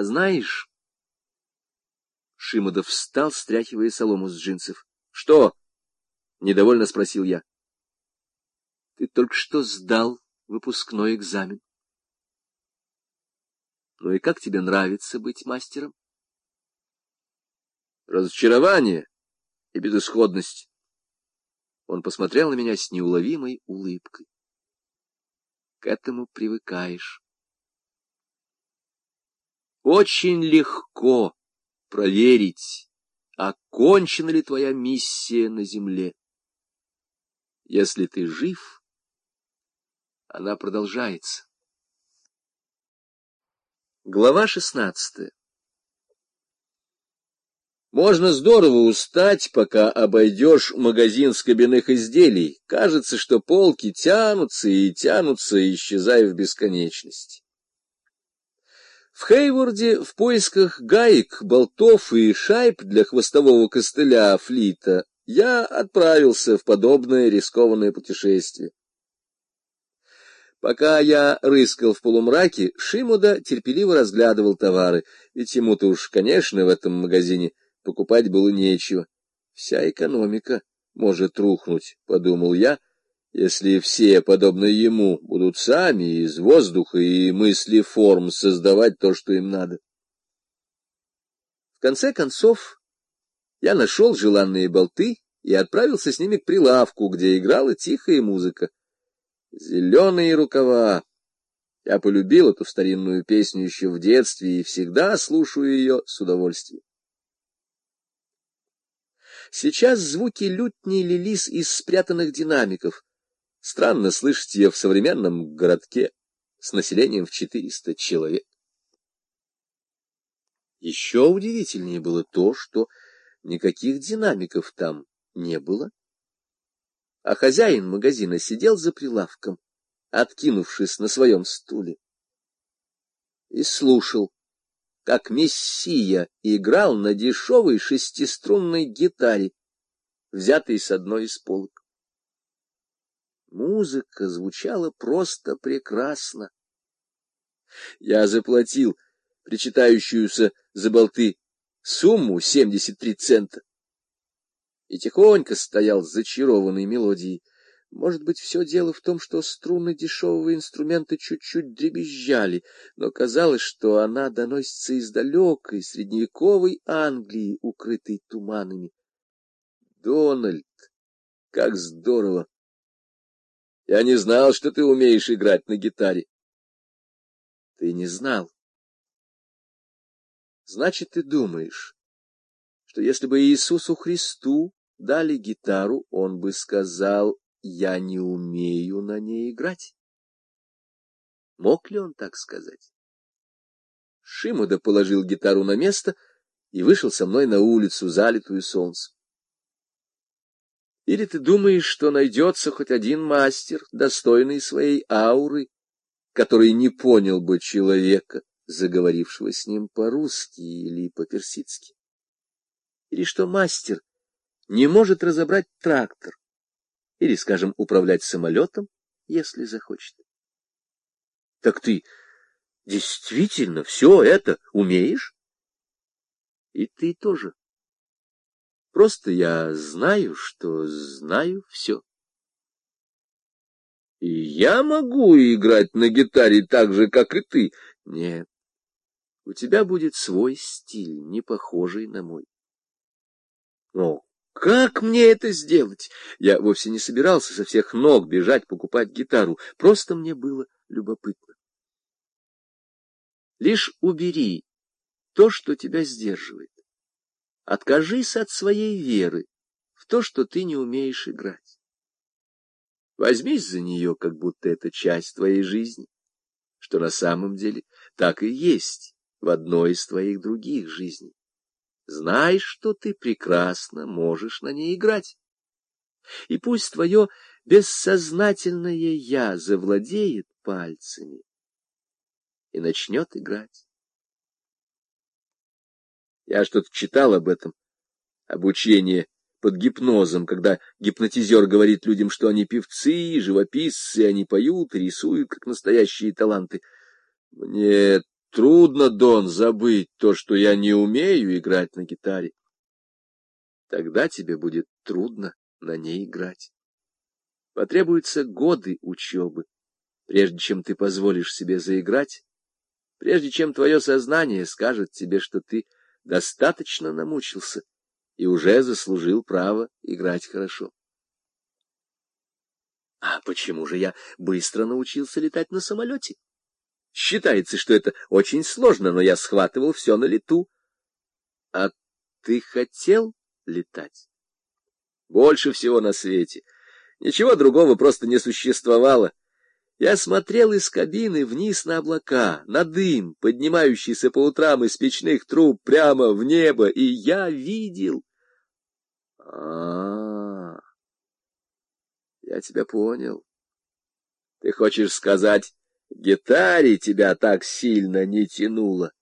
А знаешь... Шимодов встал, стряхивая солому с джинсов. — Что? — недовольно спросил я. — Ты только что сдал выпускной экзамен. Ну и как тебе нравится быть мастером? Разочарование и безысходность. Он посмотрел на меня с неуловимой улыбкой. К этому привыкаешь. Очень легко проверить, окончена ли твоя миссия на земле. Если ты жив, она продолжается. Глава шестнадцатая Можно здорово устать, пока обойдешь магазин скобяных изделий. Кажется, что полки тянутся и тянутся, исчезая в бесконечность. В Хейворде в поисках гаек, болтов и шайб для хвостового костыля флита я отправился в подобное рискованное путешествие. Пока я рыскал в полумраке, Шимуда терпеливо разглядывал товары, ведь ему-то уж, конечно, в этом магазине покупать было нечего. Вся экономика может рухнуть, — подумал я, — если все, подобно ему, будут сами из воздуха и мысли форм создавать то, что им надо. В конце концов, я нашел желанные болты и отправился с ними к прилавку, где играла тихая музыка. Зеленые рукава. Я полюбил эту старинную песню еще в детстве и всегда слушаю ее с удовольствием. Сейчас звуки лютни лились из спрятанных динамиков — Странно слышать ее в современном городке с населением в 400 человек. Еще удивительнее было то, что никаких динамиков там не было, а хозяин магазина сидел за прилавком, откинувшись на своем стуле, и слушал, как Мессия играл на дешевой шестиструнной гитаре, взятой с одной из полок. Музыка звучала просто прекрасно. Я заплатил причитающуюся за болты сумму 73 цента и тихонько стоял зачарованной мелодией. Может быть, все дело в том, что струны дешевого инструмента чуть-чуть дребезжали, но казалось, что она доносится из далекой средневековой Англии, укрытой туманами. Дональд, как здорово! Я не знал, что ты умеешь играть на гитаре. Ты не знал. Значит, ты думаешь, что если бы Иисусу Христу дали гитару, он бы сказал, я не умею на ней играть. Мог ли он так сказать? Шимуда положил гитару на место и вышел со мной на улицу, залитую солнцем. Или ты думаешь, что найдется хоть один мастер, достойный своей ауры, который не понял бы человека, заговорившего с ним по-русски или по-персидски? Или что мастер не может разобрать трактор, или, скажем, управлять самолетом, если захочет? Так ты действительно все это умеешь? И ты тоже. Просто я знаю, что знаю все. И я могу играть на гитаре так же, как и ты. Нет, у тебя будет свой стиль, не похожий на мой. Но как мне это сделать? Я вовсе не собирался со всех ног бежать покупать гитару, просто мне было любопытно. Лишь убери то, что тебя сдерживает. Откажись от своей веры в то, что ты не умеешь играть. Возьмись за нее, как будто это часть твоей жизни, что на самом деле так и есть в одной из твоих других жизней. Знай, что ты прекрасно можешь на ней играть. И пусть твое бессознательное «я» завладеет пальцами и начнет играть. Я что-то читал об этом. Обучение под гипнозом, когда гипнотизер говорит людям, что они певцы, живописцы, они поют, рисуют, как настоящие таланты. Мне трудно, Дон, забыть то, что я не умею играть на гитаре. Тогда тебе будет трудно на ней играть. Потребуются годы учебы, прежде чем ты позволишь себе заиграть, прежде чем твое сознание скажет тебе, что ты достаточно намучился и уже заслужил право играть хорошо. А почему же я быстро научился летать на самолете? Считается, что это очень сложно, но я схватывал все на лету. А ты хотел летать? Больше всего на свете. Ничего другого просто не существовало. Я смотрел из кабины вниз на облака, на дым, поднимающийся по утрам из печных труб прямо в небо, и я видел. А, -а, -а я тебя понял. Ты хочешь сказать, гитаре тебя так сильно не тянуло?